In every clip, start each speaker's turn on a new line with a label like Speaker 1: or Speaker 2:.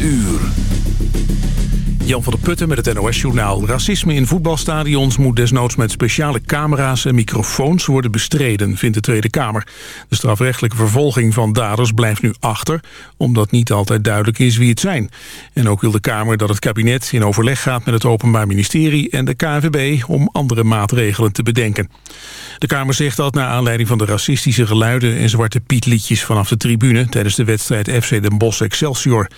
Speaker 1: uur. Jan van der Putten met het NOS-journaal. Racisme in voetbalstadions moet desnoods met speciale camera's en microfoons worden bestreden, vindt de Tweede Kamer. De strafrechtelijke vervolging van daders blijft nu achter, omdat niet altijd duidelijk is wie het zijn. En ook wil de Kamer dat het kabinet in overleg gaat met het Openbaar Ministerie en de KNVB om andere maatregelen te bedenken. De Kamer zegt dat naar aanleiding van de racistische geluiden en zwarte pietliedjes vanaf de tribune tijdens de wedstrijd FC Den Bosch Excelsior.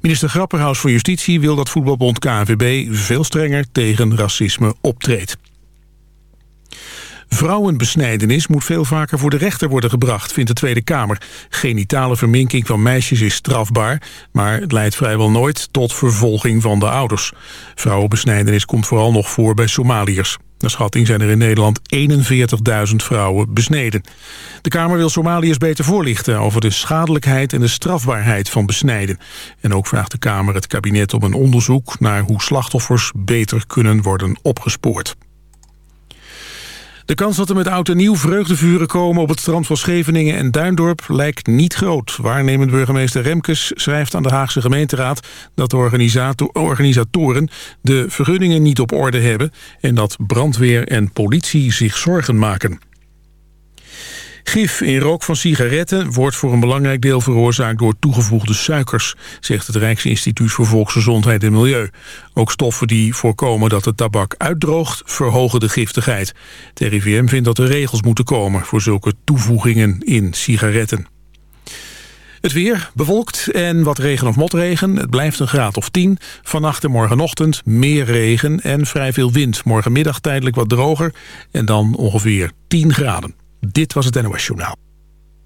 Speaker 1: Minister Grapperhaus van Justitie wil dat voetbalbond KNVB veel strenger tegen racisme optreedt. Vrouwenbesnijdenis moet veel vaker voor de rechter worden gebracht, vindt de Tweede Kamer. Genitale verminking van meisjes is strafbaar, maar het leidt vrijwel nooit tot vervolging van de ouders. Vrouwenbesnijdenis komt vooral nog voor bij Somaliërs. Naar schatting zijn er in Nederland 41.000 vrouwen besneden. De Kamer wil Somaliërs beter voorlichten over de schadelijkheid en de strafbaarheid van besnijden. En ook vraagt de Kamer het kabinet om een onderzoek naar hoe slachtoffers beter kunnen worden opgespoord. De kans dat er met oud en nieuw vreugdevuren komen op het strand van Scheveningen en Duindorp lijkt niet groot. Waarnemend burgemeester Remkes schrijft aan de Haagse gemeenteraad dat de organisatoren de vergunningen niet op orde hebben en dat brandweer en politie zich zorgen maken. Gif in rook van sigaretten wordt voor een belangrijk deel veroorzaakt door toegevoegde suikers, zegt het Rijksinstituut voor Volksgezondheid en Milieu. Ook stoffen die voorkomen dat de tabak uitdroogt, verhogen de giftigheid. Het RIVM vindt dat er regels moeten komen voor zulke toevoegingen in sigaretten. Het weer bewolkt en wat regen of motregen. Het blijft een graad of 10. Vannacht en morgenochtend meer regen en vrij veel wind. Morgenmiddag tijdelijk wat droger en dan ongeveer 10 graden. Dit was het NOS Journaal.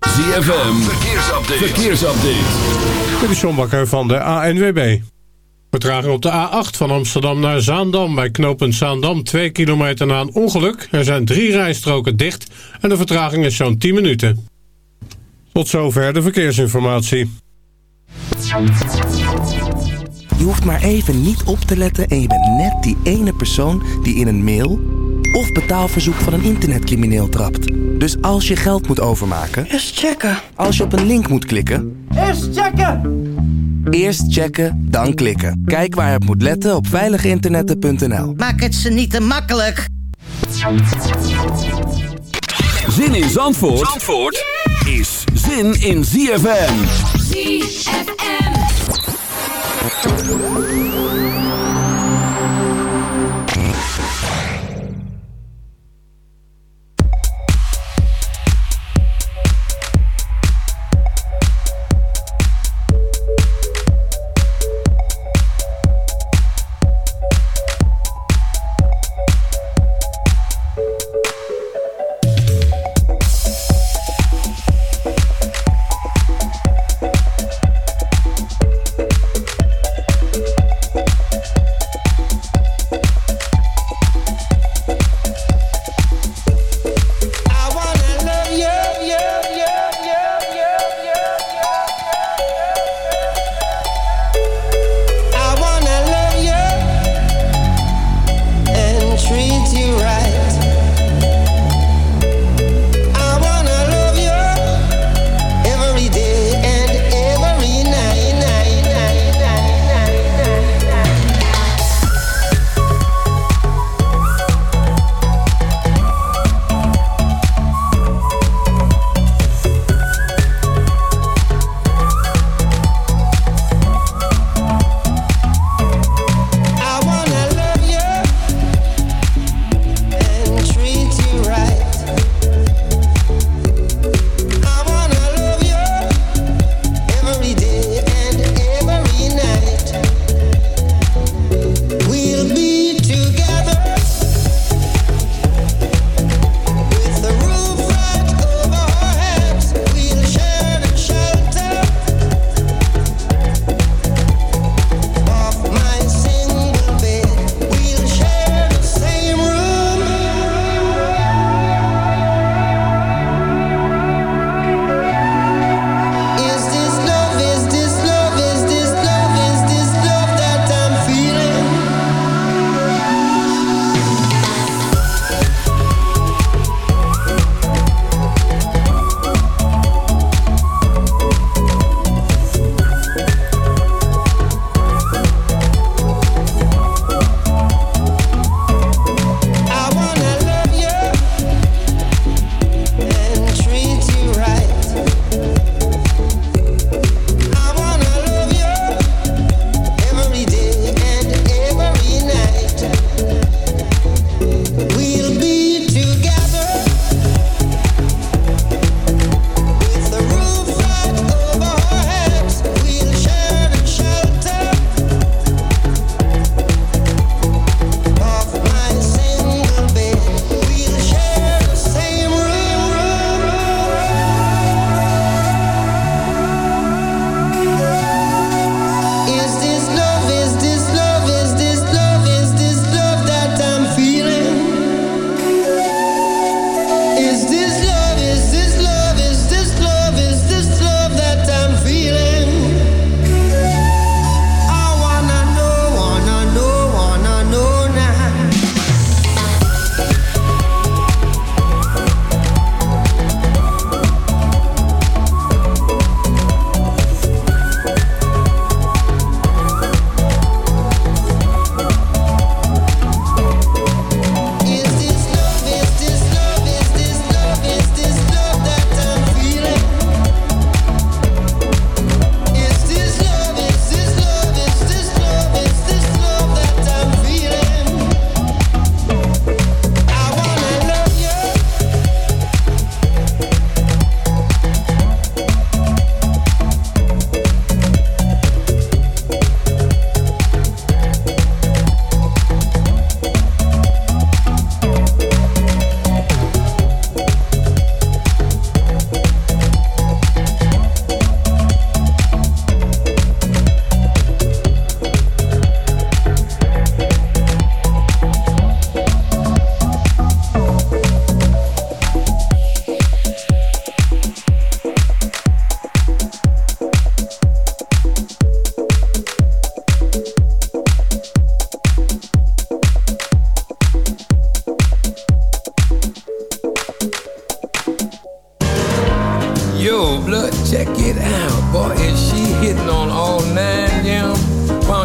Speaker 2: ZFM, verkeersupdate. verkeersupdate.
Speaker 3: Dit is John Bakker van de ANWB. Vertraging op de A8 van Amsterdam naar Zaandam. Bij knooppunt Zaandam 2 kilometer na een ongeluk. Er zijn drie rijstroken dicht en de vertraging is zo'n 10 minuten. Tot zover de verkeersinformatie.
Speaker 4: Je hoeft maar even niet op te letten en je bent net die ene persoon die in een mail of betaalverzoek van een internetcrimineel trapt. Dus als je geld moet overmaken...
Speaker 5: Eerst checken.
Speaker 4: Als je op een link moet klikken...
Speaker 5: Eerst checken!
Speaker 4: Eerst checken, dan klikken. Kijk waar het moet letten op veiliginternetten.nl.
Speaker 5: Maak het ze niet te makkelijk.
Speaker 2: Zin in Zandvoort, Zandvoort is zin in ZFM. ZFM.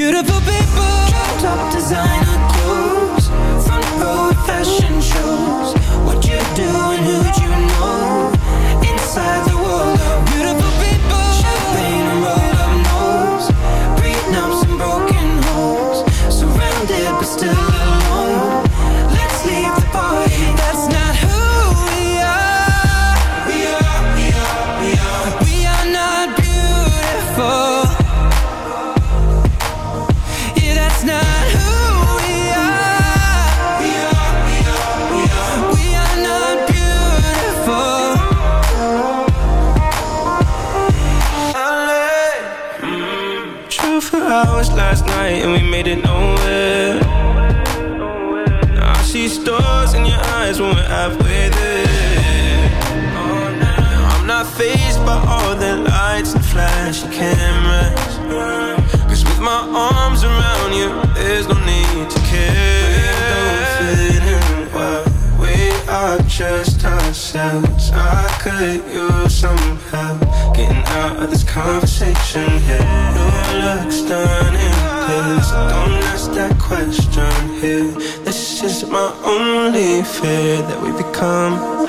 Speaker 6: beautiful people. Top designer I could use some help getting out of this conversation here. You look stunning, please don't ask that question here. This is my only fear that we become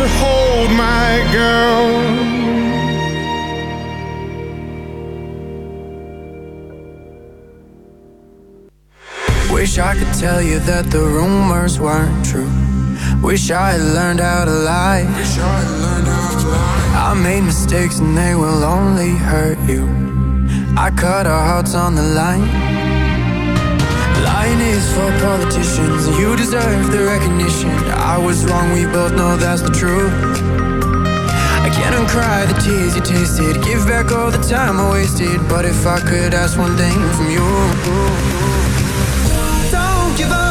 Speaker 7: To hold my girl.
Speaker 8: Wish I could tell you that the rumors weren't true. Wish I had learned how to lie. wish i learned I made mistakes and they will only hurt you. I cut our hearts on the line. Lying is for politicians, you deserve the recognition. I was wrong, we both know that's the truth. I can't uncry the tears you tasted, give back all the time I wasted. But if I could ask one thing from you. Don't give up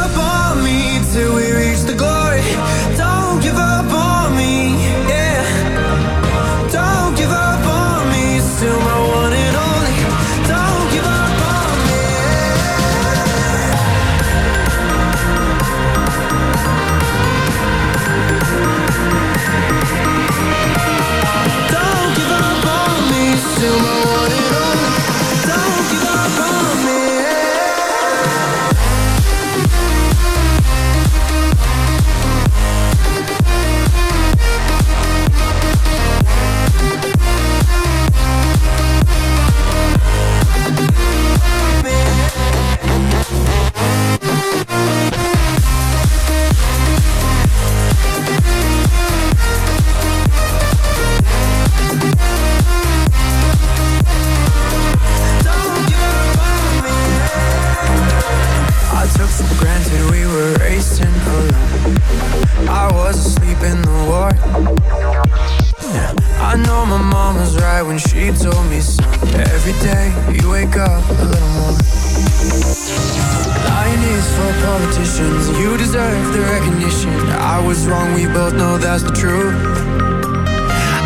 Speaker 8: for politicians. You deserve the recognition. I was wrong. We both know that's the truth.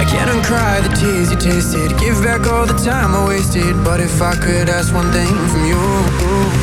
Speaker 8: I can't uncry the tears you tasted. Give back all the time I wasted. But if I could ask one thing from you.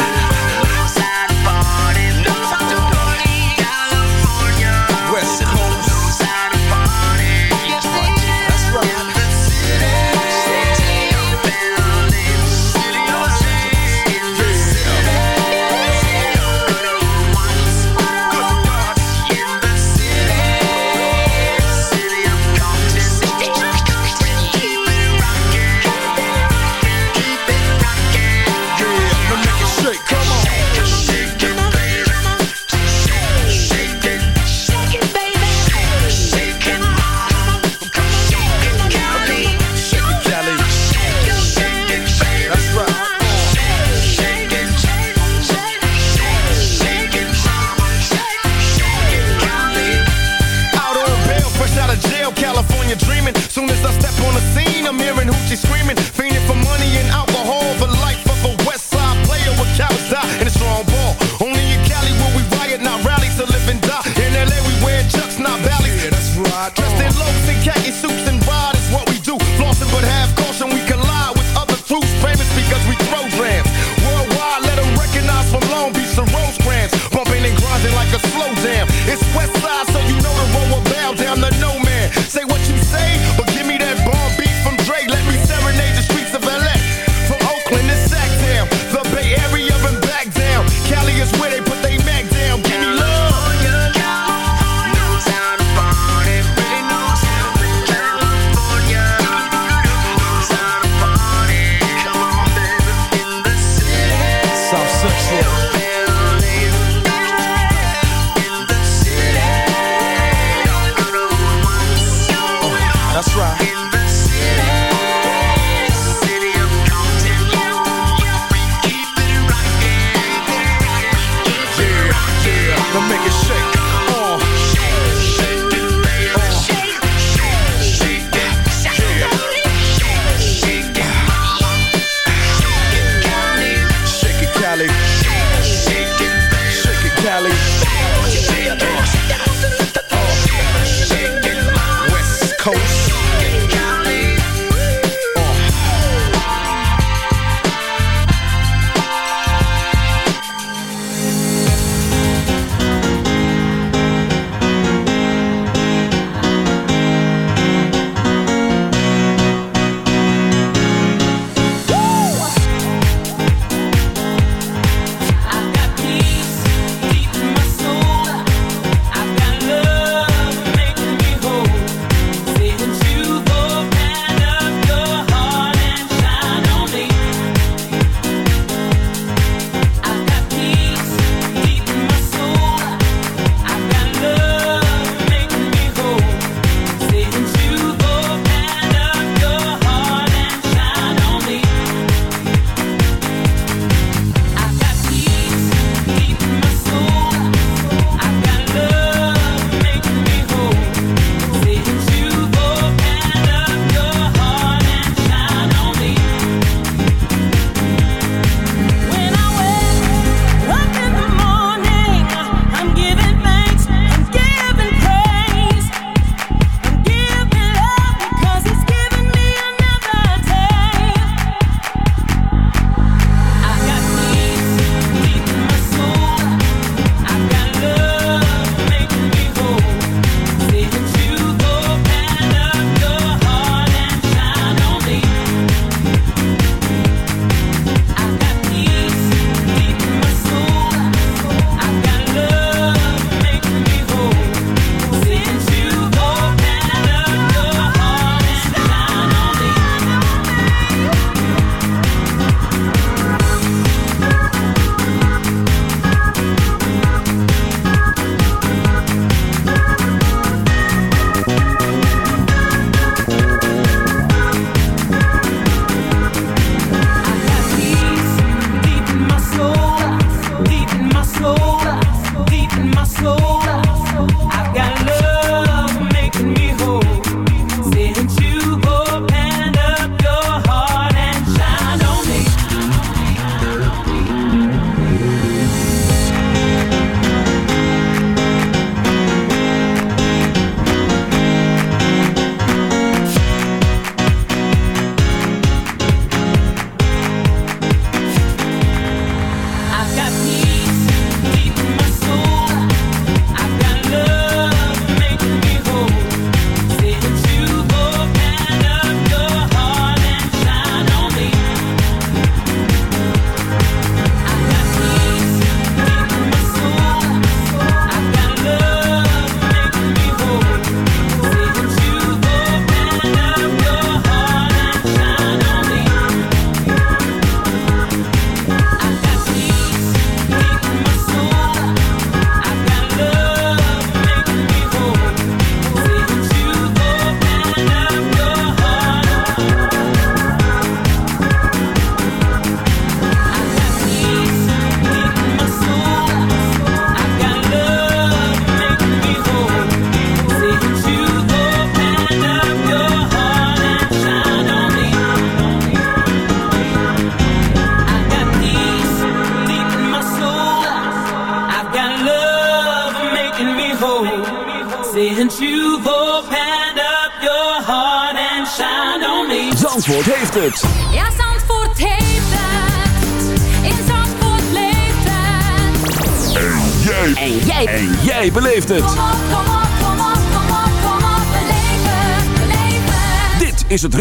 Speaker 9: soul.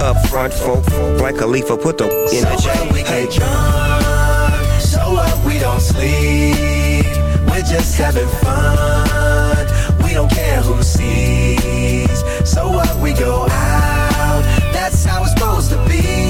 Speaker 10: Up front, folk, like Khalifa, put the in
Speaker 6: so
Speaker 10: the
Speaker 6: chain. we get drunk, so up, we don't sleep. We're just having fun, we don't care who sees. So what? we go out, that's how it's supposed to be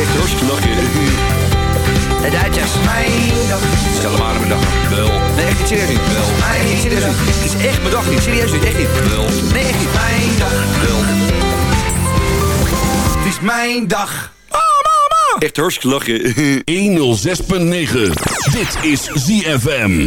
Speaker 11: Echt hartstikke lachen. De Duitsers. Mijn dag. Stel maar aan mijn dag. Wel. Nee, echt niet serieus niet. Wel. Nee, echt serieus niet. Het is echt mijn dag niet. Serieus niet. Echt niet. Wel. Nee, echt niet. Mijn dag. Wel. Het is mijn dag.
Speaker 2: Echt hartstikke lachen. 106.9. Dit is ZFM.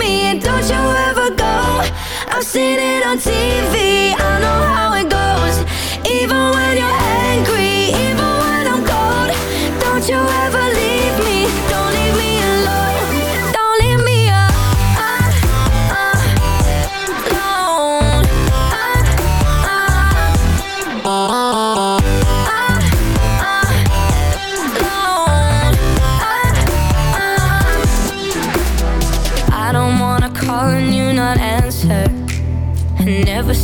Speaker 12: don't you ever go. I've seen it on TV, I know how it goes. Even when you're angry, even when I'm cold. Don't you ever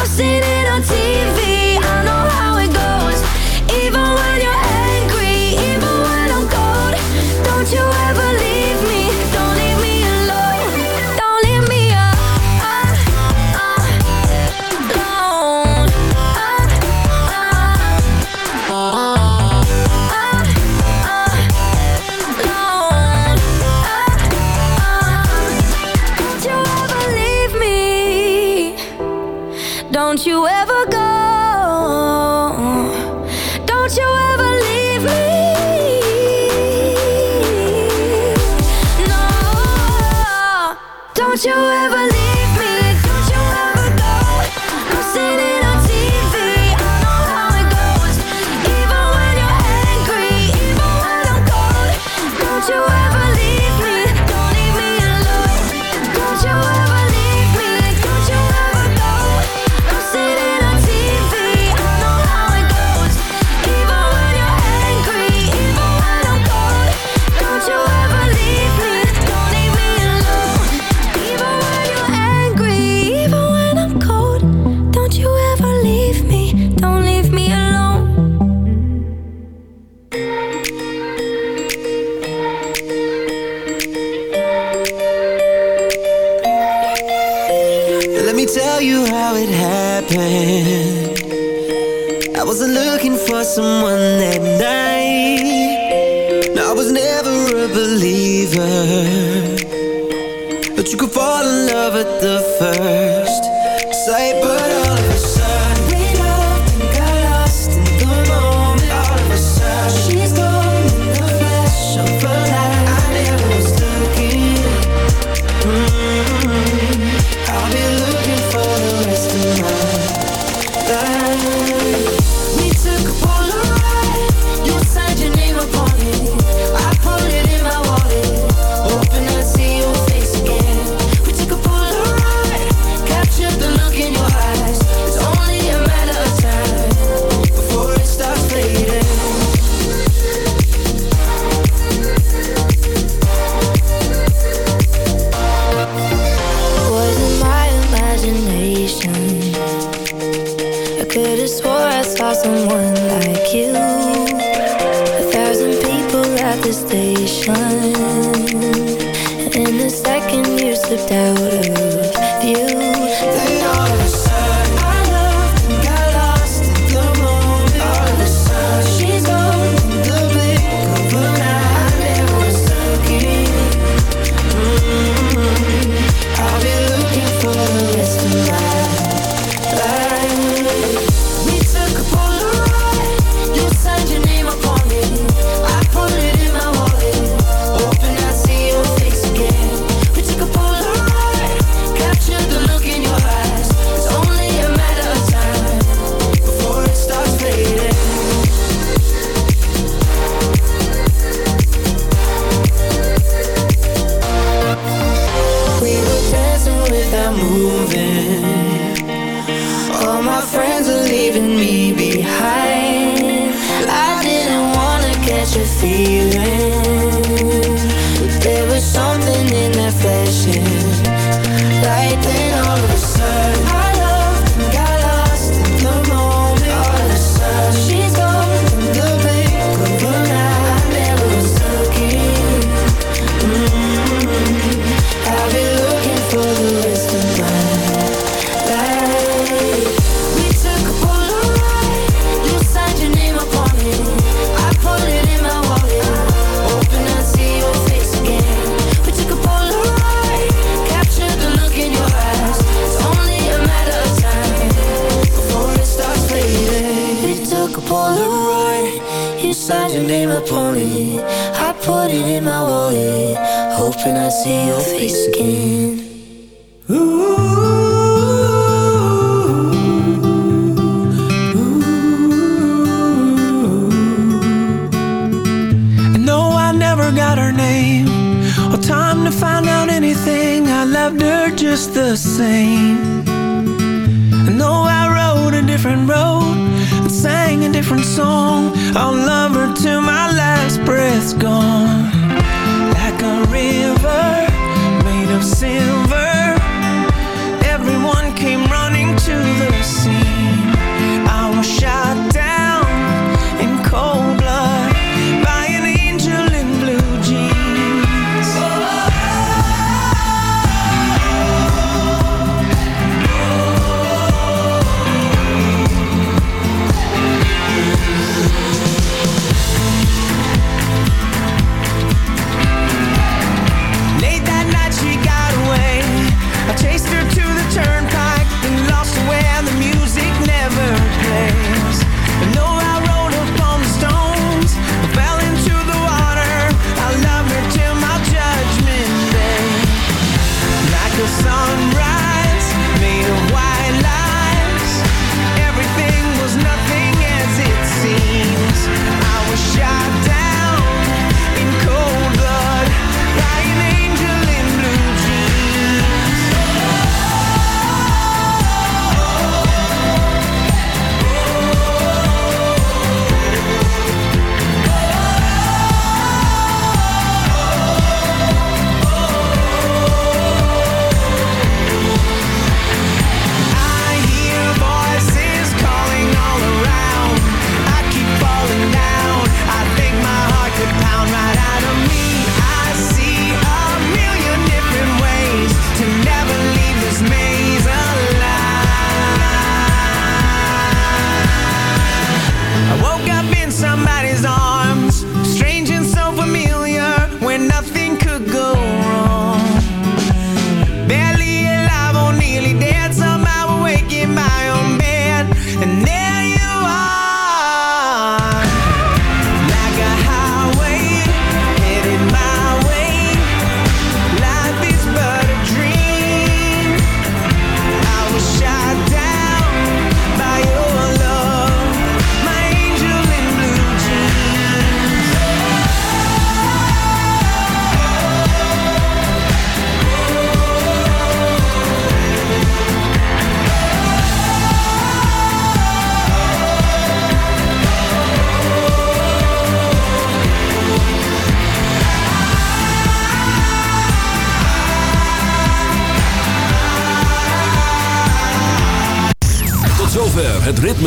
Speaker 12: I've seen it on TV,